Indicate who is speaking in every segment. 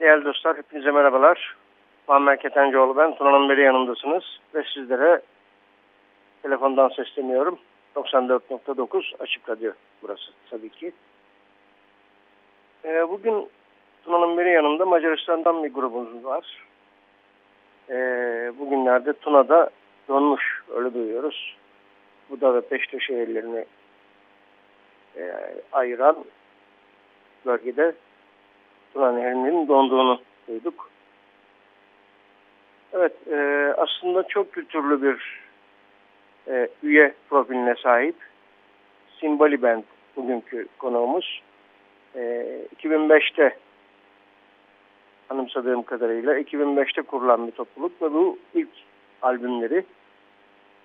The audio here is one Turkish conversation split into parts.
Speaker 1: Değerli dostlar, hepinize merhabalar. Muammer Ketencoğlu ben. Tuna'nın beri yanındasınız. Ve sizlere telefondan sesleniyorum. 94.9 Açık Radyo burası tabii ki. Ee, bugün Tuna'nın beri yanında Macaristan'dan bir grubumuz var. Ee, bugünlerde Tuna'da donmuş, öyle duyuyoruz. Buda ve Peşte şehirlerini e, ayıran bölgede Tuna Nehri'nin donduğunu duyduk. Evet, e, aslında çok kültürlü bir e, üye profiline sahip. Simbali Band bugünkü konuğumuz. E, 2005'te anımsadığım kadarıyla 2005'te kurulan bir topluluk ve bu ilk albümleri.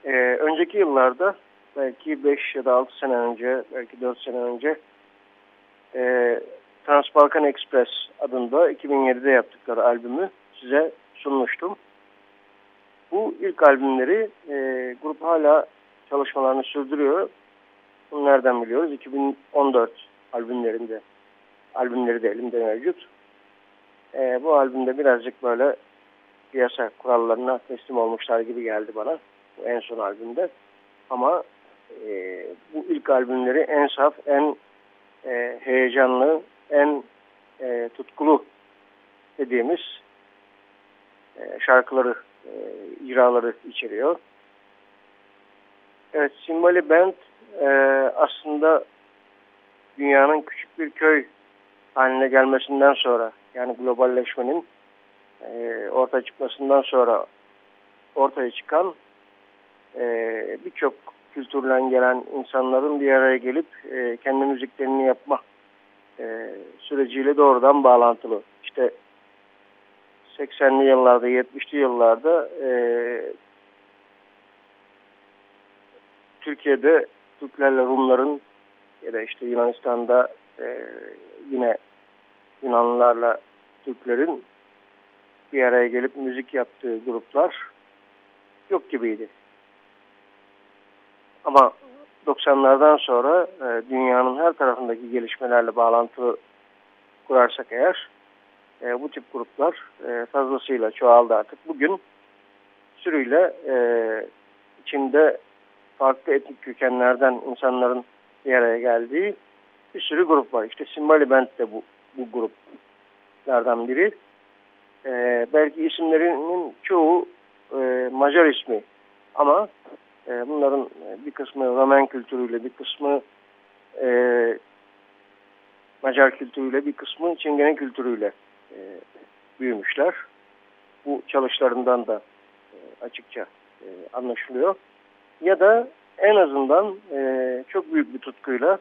Speaker 1: E, önceki yıllarda belki 5 ya da 6 sene önce, belki 4 sene önce e, Transbalkan Express adında 2007'de yaptıkları albümü size sunmuştum. Bu ilk albümleri e, grup hala çalışmalarını sürdürüyor. Bunu nereden biliyoruz? 2014 albümlerinde albümleri de elimde mevcut. E, bu albümde birazcık böyle piyasa kurallarına teslim olmuşlar gibi geldi bana. Bu en son albümde. Ama e, bu ilk albümleri en saf, en e, heyecanlı, en e, tutkulu dediğimiz e, şarkıları, e, icraları içeriyor. Evet, Simbali Band e, aslında dünyanın küçük bir köy haline gelmesinden sonra yani globalleşmenin e, ortaya çıkmasından sonra ortaya çıkan e, birçok kültürden gelen insanların bir araya gelip e, kendi müziklerini yapma e, süreciyle doğrudan bağlantılı. İşte 80'li yıllarda, 70'li yıllarda e, Türkiye'de Türklerle Rumların ya da işte Yunanistan'da e, yine Yunanlılarla Türklerin bir araya gelip müzik yaptığı gruplar yok gibiydi. Ama 90'lardan sonra e, dünyanın her tarafındaki gelişmelerle bağlantılı kurarsak eğer e, bu tip gruplar e, fazlasıyla çoğaldı artık. Bugün sürüyle e, içinde farklı etnik kökenlerden insanların bir araya geldiği bir sürü grup var. İşte Simbali Band de bu, bu gruplardan biri. E, belki isimlerinin çoğu e, Macar ismi ama e, bunların e, bir kısmı Roman kültürüyle, bir kısmı e, Macar kültürüyle, bir kısmı Çingene kültürüyle e, büyümüşler. Bu çalışlarından da e, açıkça e, anlaşılıyor. Ya da en azından e, çok büyük bir tutkuyla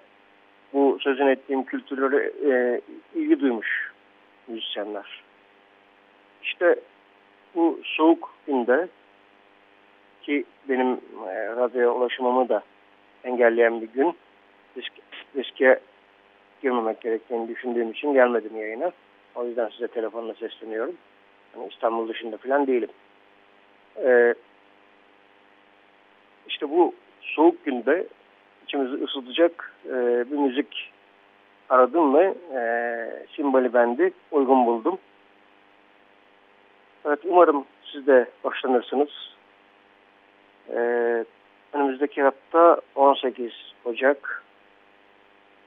Speaker 1: bu sözün ettiğim kültürlere e, ilgi duymuş müzisyenler. İşte bu soğuk günde ki benim e, radyoya ulaşımımı da engelleyen bir gün risk, riske girmemek gerektiğini düşündüğüm için gelmedim yayına. O yüzden size telefonla sesleniyorum. Yani İstanbul dışında falan değilim. e, işte bu soğuk günde içimizi ısıtacak e, bir müzik aradım ve e, Simbali Bendi uygun buldum. Evet umarım siz de hoşlanırsınız. E, önümüzdeki hafta 18 Ocak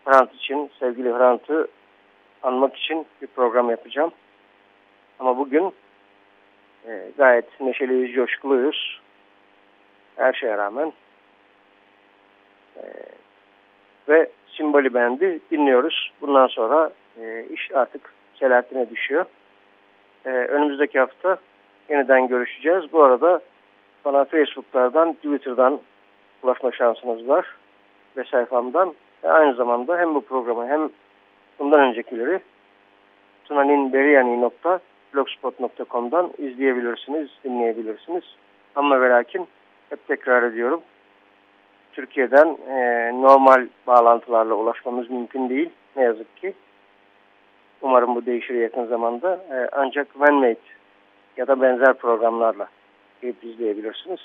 Speaker 1: Hrant için, sevgili Hrant'ı anmak için bir program yapacağım. Ama bugün e, gayet neşeliyiz, coşkuluyuz. Her şeye rağmen. E, ve Simboli Bendi dinliyoruz. Bundan sonra e, iş artık Selahattin'e düşüyor. E, önümüzdeki hafta yeniden görüşeceğiz. Bu arada bana Facebook'lardan, Twitter'dan ulaşma şansınız var. Ve sayfamdan. E, aynı zamanda hem bu programı hem bundan öncekileri tunaninberiyani.blogspot.com'dan izleyebilirsiniz, dinleyebilirsiniz. Ama ve lakin hep tekrar ediyorum. Türkiye'den e, normal bağlantılarla ulaşmamız mümkün değil. Ne yazık ki. Umarım bu değişir yakın zamanda. E, ancak OneMate ya da benzer programlarla girip izleyebilirsiniz.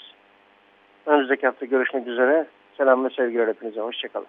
Speaker 1: Önümüzdeki hafta görüşmek üzere. Selam ve sevgiler hepinize. Hoşçakalın.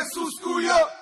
Speaker 2: Jesús cuyo.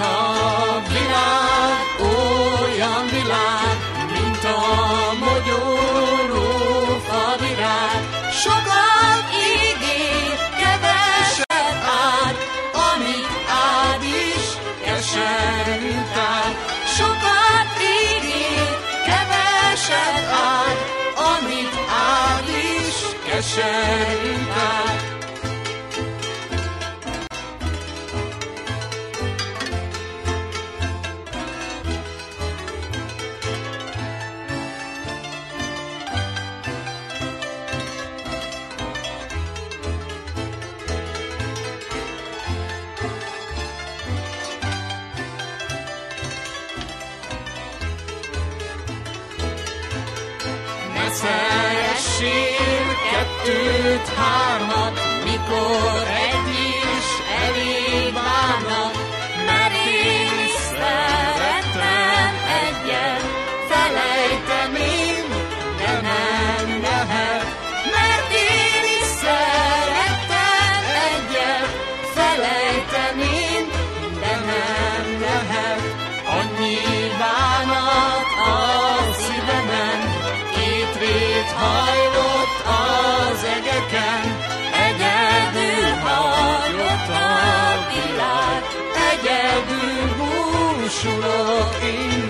Speaker 2: eyes. looking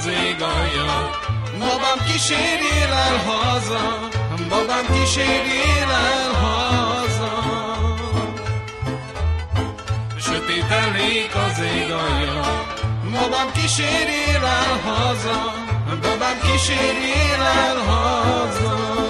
Speaker 2: az
Speaker 3: ég alja. Babám kísérjél el haza Babám kísérjél el haza. Sötételik az ég alja. Babám kísérjél el haza Babám kísérjél el haza